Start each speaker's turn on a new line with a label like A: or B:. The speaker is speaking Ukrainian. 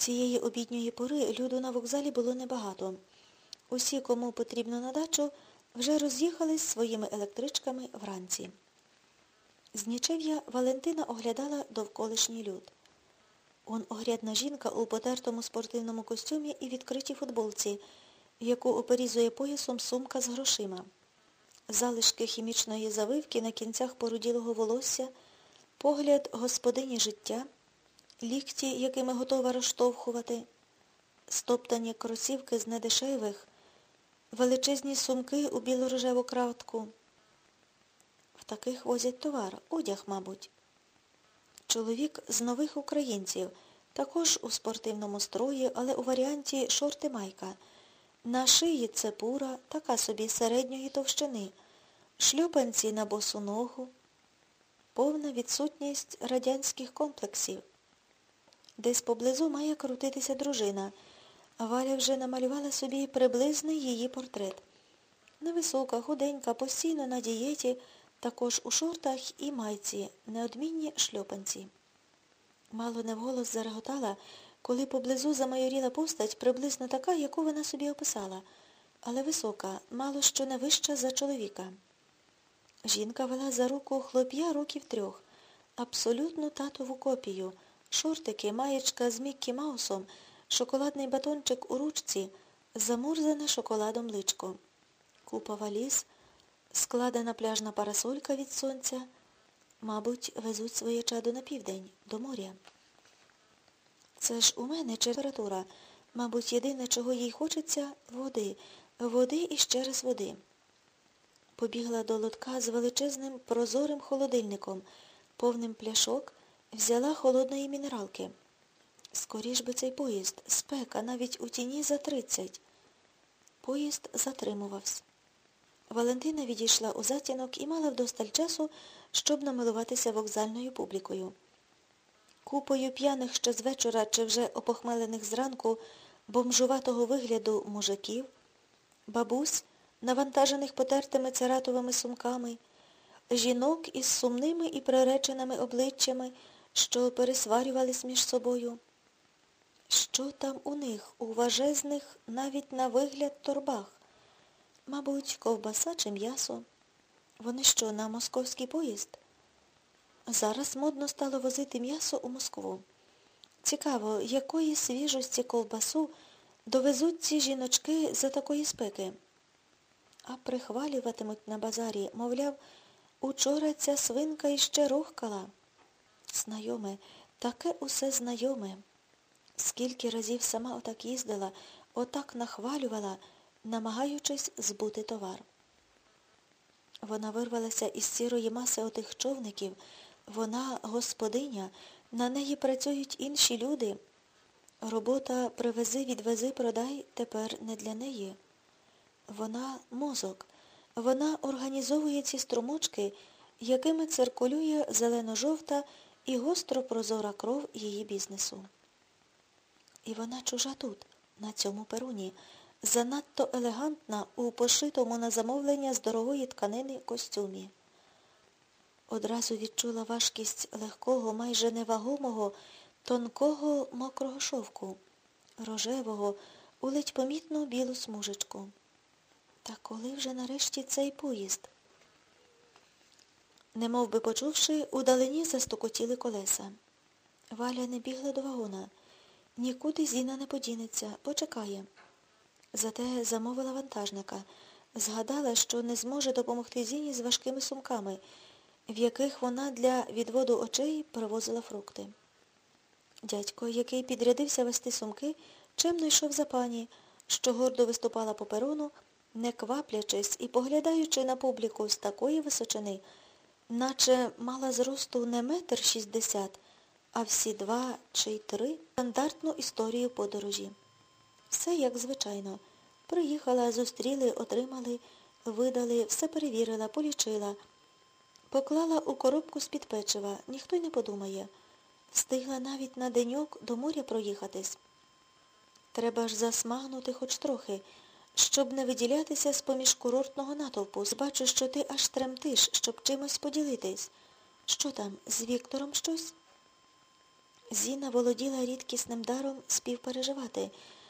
A: Цієї обідньої пори люду на вокзалі було небагато. Усі, кому потрібно на дачу, вже роз'їхались своїми електричками вранці. З нічев'я Валентина оглядала довколишній люд. Он огрядна жінка у потертому спортивному костюмі і відкритій футболці, яку оперізує поясом сумка з грошима. Залишки хімічної завивки на кінцях поруділого волосся, погляд господині життя, лікті, якими готова розштовхувати, стоптані кросівки з недешевих, величезні сумки у білорожеву кратку. В таких возять товар, одяг, мабуть. Чоловік з нових українців, також у спортивному строї, але у варіанті шорти-майка. На шиї цепура, така собі середньої товщини, шльопанці на босу ногу, повна відсутність радянських комплексів. Десь поблизу має крутитися дружина. Валя вже намалювала собі приблизний її портрет. Невисока, худенька, постійно на дієті, також у шортах і майці, неодмінні шльопанці. Мало не вголос зареготала, коли поблизу замайоріла постать приблизно така, яку вона собі описала, але висока, мало що не вища за чоловіка. Жінка вела за руку хлоп'я років трьох, абсолютну татову копію, шортики, маєчка з Міккі Маусом, шоколадний батончик у ручці, замурзане шоколадом личко, купа валіз, складена пляжна парасолька від сонця. Мабуть, везуть своє чадо на південь, до моря. Це ж у мене температура. Мабуть, єдине, чого їй хочеться води, води і ще раз води. Побігла до лотка з величезним прозорим холодильником, повним пляшок, взяла холодної мінералки. Скоріш би цей поїзд, спека, навіть у тіні за тридцять. Поїзд затримувався. Валентина відійшла у затінок і мала вдосталь часу, щоб намилуватися вокзальною публікою. Купою п'яних ще з вечора чи вже опохмелених зранку бомжуватого вигляду мужиків, бабусь, навантажених потертими цератовими сумками, жінок із сумними і приреченими обличчями, що пересварювались між собою. Що там у них, у важезних, навіть на вигляд торбах? Мабуть, ковбаса чи м'ясо. Вони що, на московський поїзд? Зараз модно стало возити м'ясо у Москву. Цікаво, якої свіжості ковбасу довезуть ці жіночки за такої спеки. А прихвалюватимуть на базарі, мовляв, учора ця свинка іще рохкала. Знайоме, таке усе знайоме. Скільки разів сама отак їздила, отак нахвалювала, намагаючись збути товар. Вона вирвалася із сірої маси отих човників. Вона господиня, на неї працюють інші люди. Робота привези, відвези, продай тепер не для неї. Вона мозок. Вона організовує ці струмочки, якими циркулює зелено-жовта і гостро прозора кров її бізнесу. І вона чужа тут, на цьому перуні, занадто елегантна у пошитому на замовлення з дорогої тканини костюмі. Одразу відчула важкість легкого, майже невагомого, тонкого мокрого шовку, рожевого, у ледь помітну білу смужечку. Та коли вже нарешті цей поїзд? Немов би почувши, удалині застукотіли колеса. Валя не бігла до вагона. Нікуди Зіна не подінеться, почекає. Зате замовила вантажника. Згадала, що не зможе допомогти Зіні з важкими сумками, в яких вона для відводу очей привозила фрукти. Дядько, який підрядився вести сумки, чемно йшов за пані, що гордо виступала по перону, не кваплячись і поглядаючи на публіку з такої височини, наче мала зросту не метр шістдесят, а всі два чи три стандартну історію подорожі. Все як звичайно. Приїхала, зустріли, отримали, видали, все перевірила, полічила. Поклала у коробку з-під печива, ніхто й не подумає. Встигла навіть на деньок до моря проїхатись. Треба ж засмагнути хоч трохи, щоб не виділятися з-поміж курортного натовпу. Бачу, що ти аж тремтиш, щоб чимось поділитись. Що там, з Віктором щось? Зіна володіла рідкісним даром співпереживати,